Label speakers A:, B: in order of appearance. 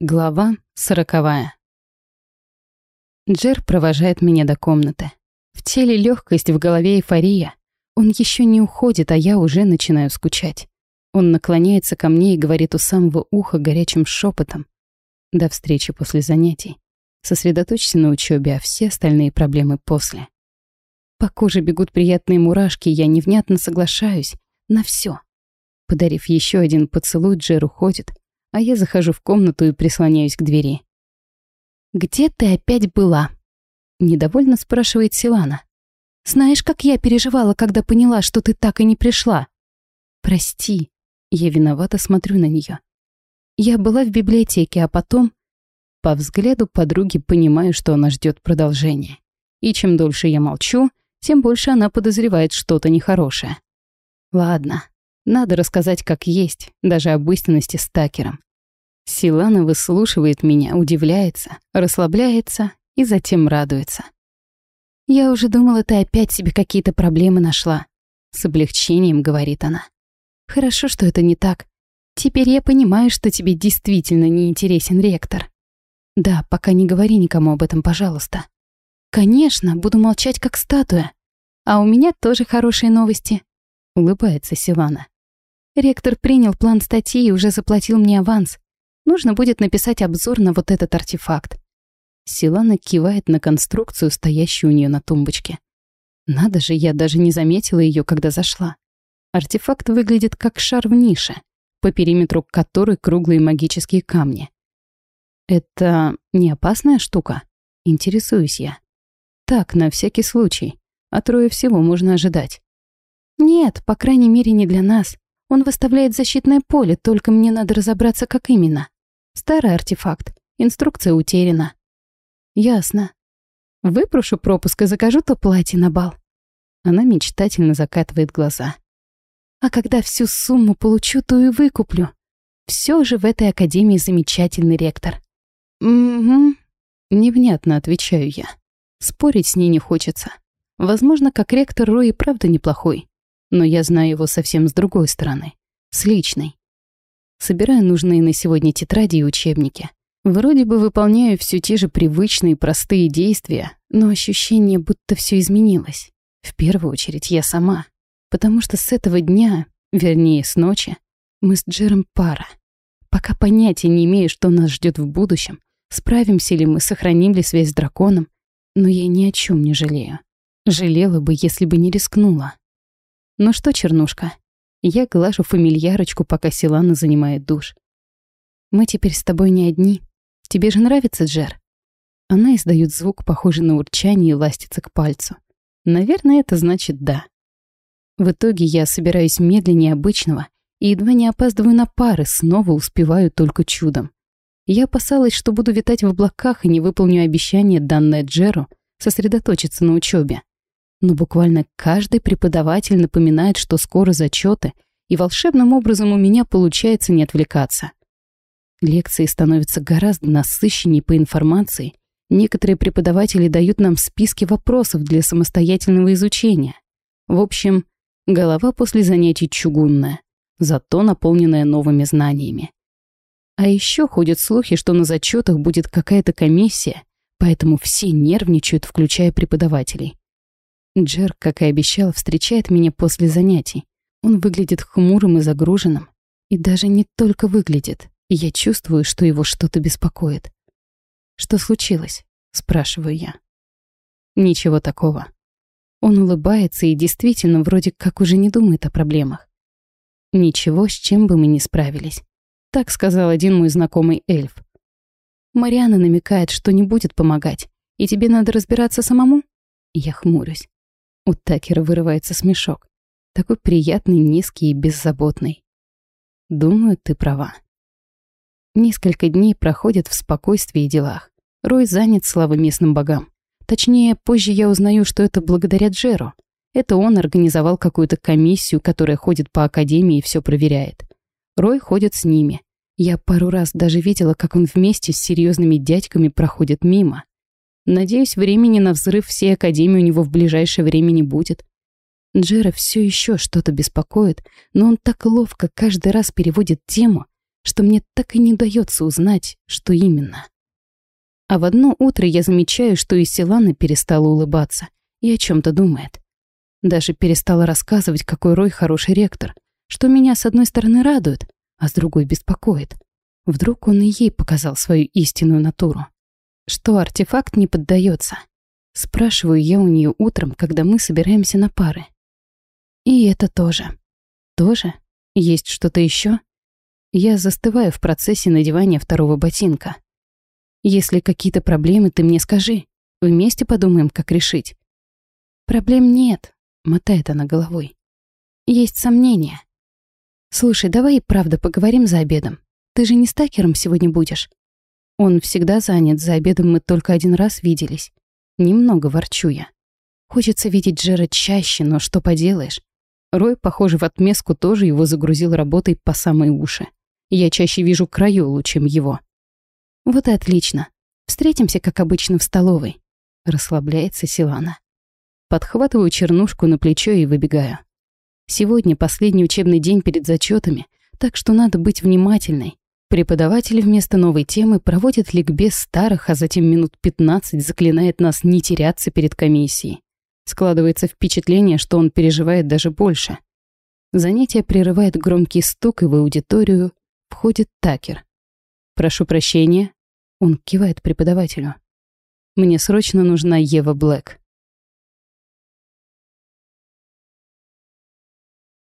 A: Глава сороковая. Джер провожает меня до комнаты. В теле легкость, в голове эйфория. Он еще не уходит, а я уже начинаю скучать. Он наклоняется ко мне и говорит у самого уха горячим шепотом. До встречи после занятий. Сосредоточься на учебе, а все остальные проблемы после. По коже бегут приятные мурашки, я невнятно соглашаюсь на все. Подарив еще один поцелуй, Джер уходит, а я захожу в комнату и прислоняюсь к двери. «Где ты опять была?» — недовольно спрашивает Силана. «Знаешь, как я переживала, когда поняла, что ты так и не пришла?» «Прости», — я виновато смотрю на нее. Я была в библиотеке, а потом... По взгляду подруги понимаю, что она ждет продолжения. И чем дольше я молчу, тем больше она подозревает что-то нехорошее. Ладно, надо рассказать как есть, даже об истинности с Такером. Силана выслушивает меня, удивляется, расслабляется и затем радуется. «Я уже думала, ты опять себе какие-то проблемы нашла», — с облегчением говорит она. «Хорошо, что это не так. Теперь я понимаю, что тебе действительно не интересен ректор. Да, пока не говори никому об этом, пожалуйста. Конечно, буду молчать как статуя. А у меня тоже хорошие новости», — улыбается Силана. Ректор принял план статьи и уже заплатил мне аванс. Нужно будет написать обзор на вот этот артефакт. Силана кивает на конструкцию, стоящую у нее на тумбочке. Надо же, я даже не заметила ее, когда зашла. Артефакт выглядит как шар в нише, по периметру которой круглые магические камни. Это не опасная штука? Интересуюсь я. Так, на всякий случай. А трое всего можно ожидать. Нет, по крайней мере, не для нас. Он выставляет защитное поле, только мне надо разобраться, как именно. Старый артефакт. Инструкция утеряна. Ясно. Выпрошу пропуск и закажу то платье на бал. Она мечтательно закатывает глаза. А когда всю сумму получу, то и выкуплю. Все же в этой академии замечательный ректор. Угу. Невнятно отвечаю я. Спорить с ней не хочется. Возможно, как ректор Рой и правда неплохой но я знаю его совсем с другой стороны, с личной. Собираю нужные на сегодня тетради и учебники. Вроде бы выполняю все те же привычные простые действия, но ощущение, будто все изменилось. В первую очередь я сама, потому что с этого дня, вернее, с ночи, мы с Джером пара. Пока понятия не имею, что нас ждет в будущем, справимся ли мы, сохраним ли связь с драконом, но я ни о чем не жалею. Жалела бы, если бы не рискнула. «Ну что, Чернушка?» Я глажу фамильярочку, пока Силана занимает душ. «Мы теперь с тобой не одни. Тебе же нравится, Джер?» Она издает звук, похожий на урчание, и ластится к пальцу. Наверное, это значит «да». В итоге я собираюсь медленнее обычного и едва не опаздываю на пары, снова успеваю только чудом. Я опасалась, что буду витать в облаках и не выполню обещание, данное Джеру, сосредоточиться на учебе но буквально каждый преподаватель напоминает, что скоро зачеты, и волшебным образом у меня получается не отвлекаться. Лекции становятся гораздо насыщеннее по информации. Некоторые преподаватели дают нам списки вопросов для самостоятельного изучения. В общем, голова после занятий чугунная, зато наполненная новыми знаниями. А еще ходят слухи, что на зачетах будет какая-то комиссия, поэтому все нервничают, включая преподавателей. Джер, как и обещал, встречает меня после занятий. Он выглядит хмурым и загруженным. И даже не только выглядит. Я чувствую, что его что-то беспокоит. «Что случилось?» — спрашиваю я. «Ничего такого». Он улыбается и действительно вроде как уже не думает о проблемах. «Ничего, с чем бы мы ни справились». Так сказал один мой знакомый эльф. Мариана намекает, что не будет помогать, и тебе надо разбираться самому? Я хмурюсь. У Такера вырывается смешок. Такой приятный, низкий и беззаботный. Думаю, ты права. Несколько дней проходят в спокойствии и делах. Рой занят славой местным богам. Точнее, позже я узнаю, что это благодаря Джеру. Это он организовал какую-то комиссию, которая ходит по академии и все проверяет. Рой ходит с ними. Я пару раз даже видела, как он вместе с серьезными дядьками проходит мимо. Надеюсь, времени на взрыв всей Академии у него в ближайшее время не будет. Джера все еще что-то беспокоит, но он так ловко каждый раз переводит тему, что мне так и не удается узнать, что именно. А в одно утро я замечаю, что и Силана перестала улыбаться и о чем то думает. Даже перестала рассказывать, какой Рой хороший ректор, что меня с одной стороны радует, а с другой беспокоит. Вдруг он и ей показал свою истинную натуру. Что артефакт не поддается? Спрашиваю я у нее утром, когда мы собираемся на пары. И это тоже. Тоже? Есть что-то еще? Я застываю в процессе надевания второго ботинка. Если какие-то проблемы, ты мне скажи. Вместе подумаем, как решить. Проблем нет, мотает она головой. Есть сомнения. Слушай, давай и правда поговорим за обедом. Ты же не с Такером сегодня будешь? Он всегда занят, за обедом мы только один раз виделись. Немного ворчу я. Хочется видеть Джера чаще, но что поделаешь. Рой, похоже, в отместку тоже его загрузил работой по самые уши. Я чаще вижу Краюлу, чем его. Вот и отлично. Встретимся, как обычно, в столовой. Расслабляется Силана. Подхватываю чернушку на плечо и выбегаю. Сегодня последний учебный день перед зачетами, так что надо быть внимательной. Преподаватель вместо новой темы проводит ликбез старых, а затем минут 15 заклинает нас не теряться перед комиссией. Складывается впечатление, что он переживает даже больше. Занятие прерывает громкий стук, и в аудиторию входит Такер. «Прошу прощения». Он кивает преподавателю. «Мне срочно нужна Ева Блэк».